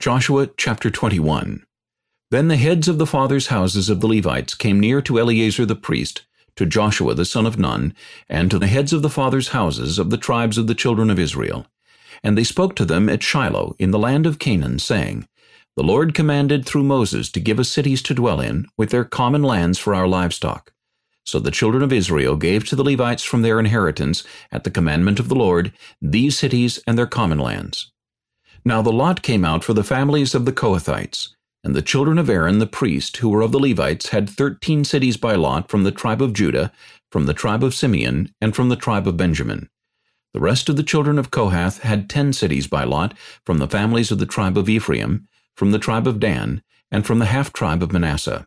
Joshua chapter 21 Then the heads of the fathers' houses of the Levites came near to Eleazar the priest, to Joshua the son of Nun, and to the heads of the fathers' houses of the tribes of the children of Israel. And they spoke to them at Shiloh in the land of Canaan, saying, The Lord commanded through Moses to give us cities to dwell in, with their common lands for our livestock. So the children of Israel gave to the Levites from their inheritance, at the commandment of the Lord, these cities and their common lands. Now the lot came out for the families of the Kohathites. And the children of Aaron the priest, who were of the Levites, had thirteen cities by lot from the tribe of Judah, from the tribe of Simeon, and from the tribe of Benjamin. The rest of the children of Kohath had ten cities by lot from the families of the tribe of Ephraim, from the tribe of Dan, and from the half-tribe of Manasseh.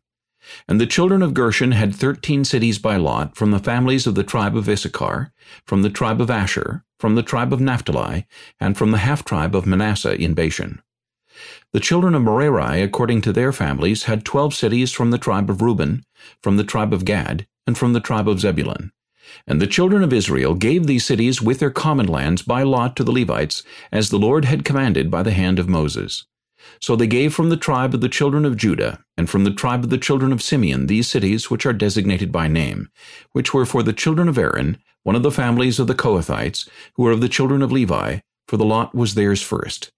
And the children of Gershon had thirteen cities by lot from the families of the tribe of Issachar, from the tribe of Asher, from the tribe of Naphtali, and from the half-tribe of Manasseh in Bashan. The children of Merari, according to their families, had twelve cities from the tribe of Reuben, from the tribe of Gad, and from the tribe of Zebulun. And the children of Israel gave these cities with their common lands by lot to the Levites, as the Lord had commanded by the hand of Moses. So they gave from the tribe of the children of Judah, and from the tribe of the children of Simeon these cities which are designated by name, which were for the children of Aaron, one of the families of the Kohathites, who were of the children of Levi, for the lot was theirs first.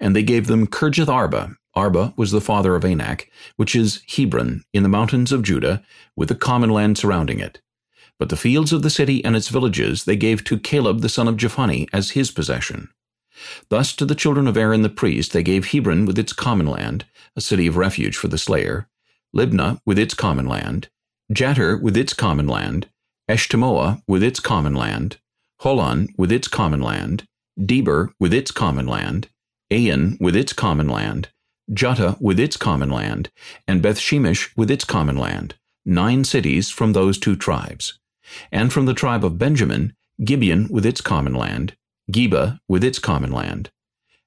And they gave them Kirjath Arba. Arba was the father of Anak, which is Hebron, in the mountains of Judah, with the common land surrounding it. But the fields of the city and its villages they gave to Caleb the son of Jephunneh as his possession. Thus to the children of Aaron the priest they gave Hebron with its common land, a city of refuge for the slayer, Libnah with its common land, Jattir with its common land, Eshtemoa with its common land, Holon with its common land, Debir with its common land, Ain with its common land, Juttah with its common land, and Bethshemesh with its common land, nine cities from those two tribes. And from the tribe of Benjamin, Gibeon with its common land, Geba with its common land,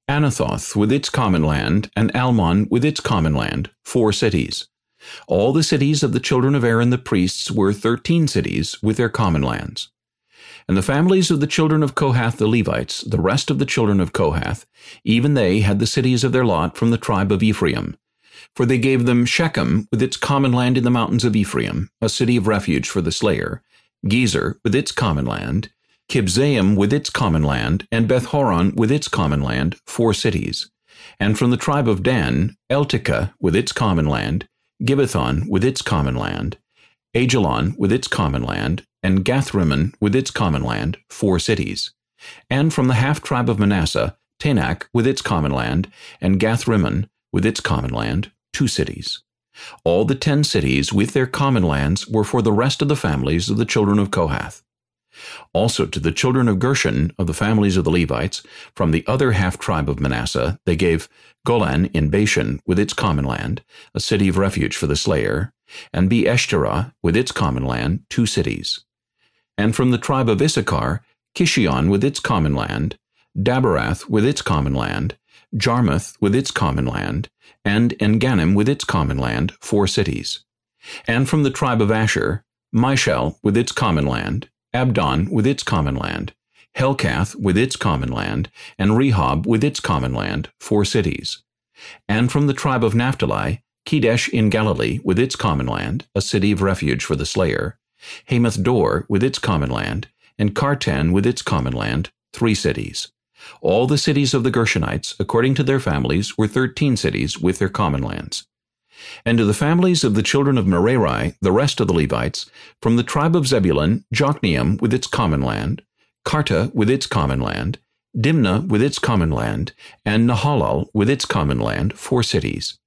Anathoth with its common land, and Almon with its common land, four cities. All the cities of the children of Aaron the priests were thirteen cities with their common lands. And the families of the children of Kohath the Levites, the rest of the children of Kohath, even they had the cities of their lot from the tribe of Ephraim. For they gave them Shechem with its common land in the mountains of Ephraim, a city of refuge for the slayer, Gezer with its common land, Kibzaim with its common land, and Bethhoron with its common land, four cities. And from the tribe of Dan, Eltekeh with its common land, Gibbethon with its common land, Aijalon with its common land, and Gathrimmon with its common land, four cities. And from the half-tribe of Manasseh, Tanach with its common land, and Gathrimmon with its common land, two cities. All the ten cities with their common lands were for the rest of the families of the children of Kohath. Also to the children of Gershon of the families of the Levites, from the other half-tribe of Manasseh, they gave Golan in Bashan with its common land, a city of refuge for the slayer, and Beeshterah with its common land, two cities. And from the tribe of Issachar, Kishion with its common land, Daberath with its common land, Jarmuth with its common land, and Engannim with its common land, four cities. And from the tribe of Asher, Mishal with its common land, Abdon with its common land, Helkath with its common land, and Rehob with its common land, four cities. And from the tribe of Naphtali, Kedesh in Galilee with its common land, a city of refuge for the slayer, Hammoth Dor with its common land, and Kartan with its common land, three cities. All the cities of the Gershonites, according to their families, were thirteen cities with their common lands. And to the families of the children of Merari, the rest of the Levites, from the tribe of Zebulun, Jokneam with its common land, Kartah with its common land, Dimnah with its common land, and Nahalal with its common land, four cities.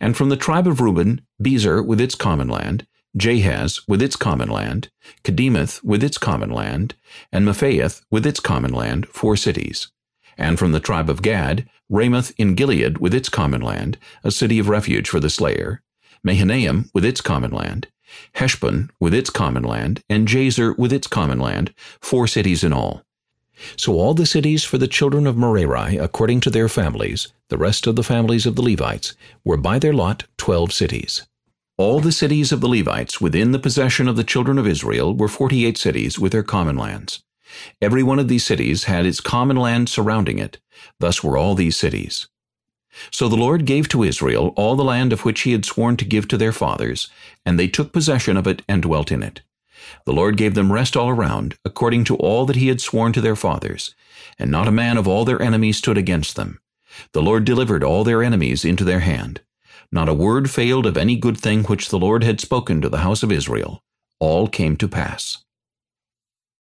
And from the tribe of Reuben, Bezer with its common land, Jahaz with its common land, Kedemoth with its common land, and Mephaath with its common land, four cities. And from the tribe of Gad, Ramoth in Gilead with its common land, a city of refuge for the slayer, Mahanaim with its common land, Heshbon with its common land, and Jazer with its common land, four cities in all. So all the cities for the children of Merari, according to their families, the rest of the families of the Levites, were by their lot twelve cities. All the cities of the Levites within the possession of the children of Israel were forty-eight cities with their common lands. Every one of these cities had its common land surrounding it. Thus were all these cities. So the Lord gave to Israel all the land of which he had sworn to give to their fathers, and they took possession of it and dwelt in it. The Lord gave them rest all around, according to all that he had sworn to their fathers, and not a man of all their enemies stood against them. The Lord delivered all their enemies into their hand. Not a word failed of any good thing which the Lord had spoken to the house of Israel. All came to pass.